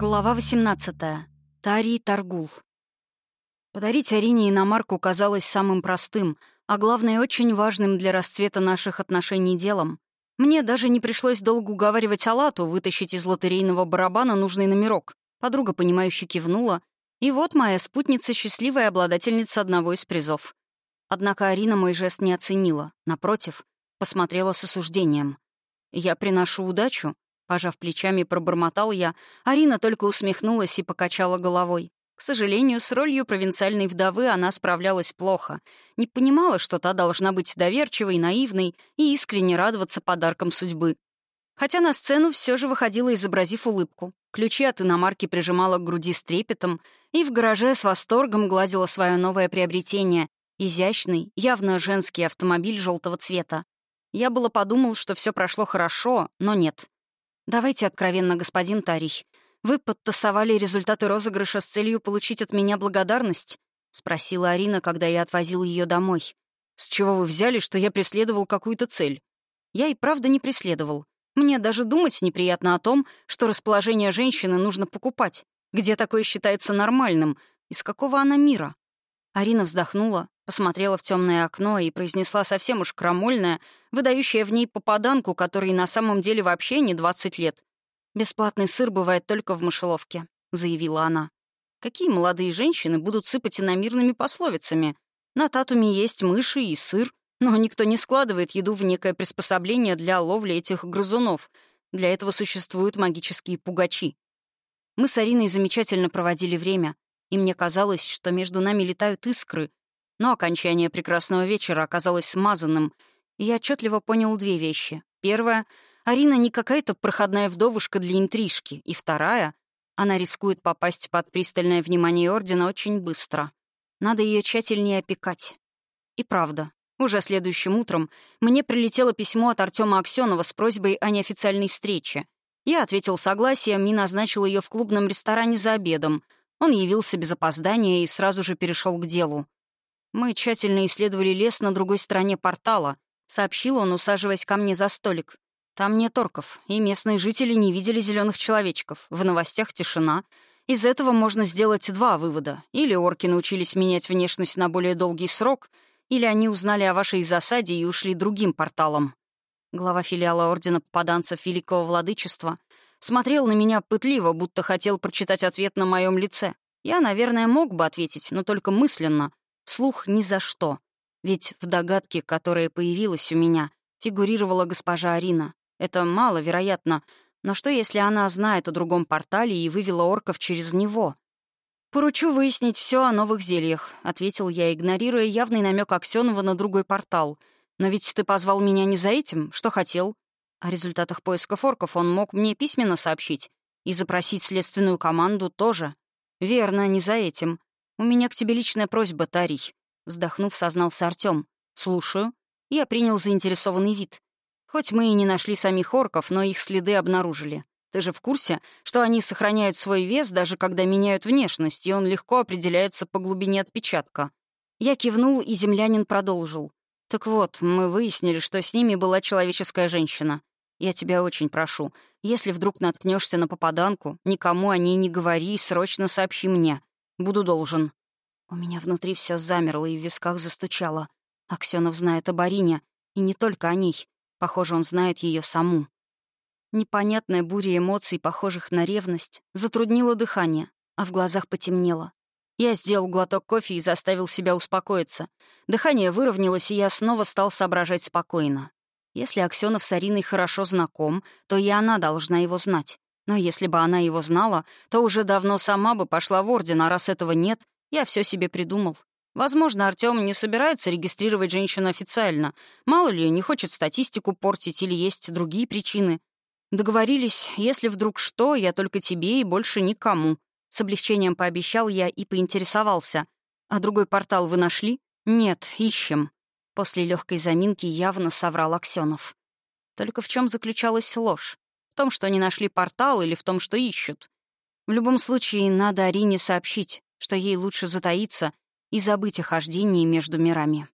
Глава 18. Тари Таргул. Подарить Арине иномарку казалось самым простым, а главное, очень важным для расцвета наших отношений делом. Мне даже не пришлось долго уговаривать Алату вытащить из лотерейного барабана нужный номерок. Подруга, понимающе кивнула, и вот моя спутница — счастливая обладательница одного из призов. Однако Арина мой жест не оценила, напротив, посмотрела с осуждением. «Я приношу удачу», Пожав плечами, пробормотал я. Арина только усмехнулась и покачала головой. К сожалению, с ролью провинциальной вдовы она справлялась плохо. Не понимала, что та должна быть доверчивой, наивной и искренне радоваться подаркам судьбы. Хотя на сцену все же выходила, изобразив улыбку. Ключи от иномарки прижимала к груди с трепетом и в гараже с восторгом гладила свое новое приобретение — изящный, явно женский автомобиль желтого цвета. Я было подумал, что все прошло хорошо, но нет. «Давайте откровенно, господин Тарий. Вы подтасовали результаты розыгрыша с целью получить от меня благодарность?» — спросила Арина, когда я отвозил ее домой. «С чего вы взяли, что я преследовал какую-то цель?» Я и правда не преследовал. Мне даже думать неприятно о том, что расположение женщины нужно покупать. Где такое считается нормальным? Из какого она мира? Арина вздохнула, посмотрела в темное окно и произнесла совсем уж крамольное, выдающее в ней попаданку, которой на самом деле вообще не 20 лет. «Бесплатный сыр бывает только в мышеловке», — заявила она. «Какие молодые женщины будут сыпать иномирными пословицами? На татуме есть мыши и сыр, но никто не складывает еду в некое приспособление для ловли этих грызунов. Для этого существуют магические пугачи. Мы с Ариной замечательно проводили время, и мне казалось, что между нами летают искры, но окончание прекрасного вечера оказалось смазанным, и я отчетливо понял две вещи. Первая — Арина не какая-то проходная вдовушка для интрижки, и вторая — она рискует попасть под пристальное внимание Ордена очень быстро. Надо ее тщательнее опекать. И правда, уже следующим утром мне прилетело письмо от Артема Аксенова с просьбой о неофициальной встрече. Я ответил согласием и назначил ее в клубном ресторане за обедом. Он явился без опоздания и сразу же перешел к делу. Мы тщательно исследовали лес на другой стороне портала, сообщил он, усаживаясь ко мне за столик. Там нет орков, и местные жители не видели зеленых человечков. В новостях тишина. Из этого можно сделать два вывода. Или орки научились менять внешность на более долгий срок, или они узнали о вашей засаде и ушли другим порталом. Глава филиала Ордена Попаданцев Великого Владычества смотрел на меня пытливо, будто хотел прочитать ответ на моем лице. Я, наверное, мог бы ответить, но только мысленно, Вслух ни за что. Ведь в догадке, которая появилась у меня, фигурировала госпожа Арина. Это маловероятно, но что, если она знает о другом портале и вывела орков через него? «Поручу выяснить все о новых зельях», — ответил я, игнорируя явный намек Аксенова на другой портал. «Но ведь ты позвал меня не за этим, что хотел. О результатах поисков орков он мог мне письменно сообщить. И запросить следственную команду тоже. Верно, не за этим. «У меня к тебе личная просьба, Тарий», — вздохнув, сознался Артём. «Слушаю». Я принял заинтересованный вид. Хоть мы и не нашли самих орков, но их следы обнаружили. Ты же в курсе, что они сохраняют свой вес, даже когда меняют внешность, и он легко определяется по глубине отпечатка. Я кивнул, и землянин продолжил. Так вот, мы выяснили, что с ними была человеческая женщина. Я тебя очень прошу, если вдруг наткнешься на попаданку, никому о ней не говори и срочно сообщи мне. Буду должен». У меня внутри все замерло и в висках застучало. Аксенов знает об Арине, и не только о ней. Похоже, он знает ее саму. Непонятная буря эмоций, похожих на ревность, затруднила дыхание, а в глазах потемнело. Я сделал глоток кофе и заставил себя успокоиться. Дыхание выровнялось, и я снова стал соображать спокойно. Если Аксенов с Ариной хорошо знаком, то и она должна его знать. Но если бы она его знала, то уже давно сама бы пошла в Орден, а раз этого нет, я все себе придумал. Возможно, Артем не собирается регистрировать женщину официально. Мало ли, не хочет статистику портить или есть другие причины. Договорились, если вдруг что, я только тебе и больше никому. С облегчением пообещал я и поинтересовался. А другой портал вы нашли? Нет, ищем. После легкой заминки явно соврал Аксенов. Только в чем заключалась ложь? том, что они нашли портал, или в том, что ищут. В любом случае, надо Арине сообщить, что ей лучше затаиться и забыть о хождении между мирами.